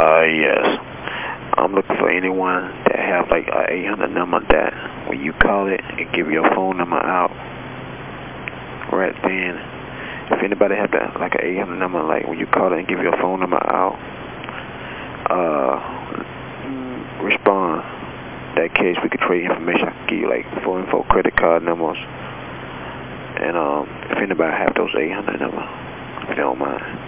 Uh, yes. I'm looking for anyone that have like a 800 number that when you call it, it give your phone number out right then. If anybody have that, like an 800 number, like when you call it and give your phone number out, uh, respond. That case, we could trade information. I could give you like phone info, credit card numbers, and um, if anybody have those 800 number, if you don't mind.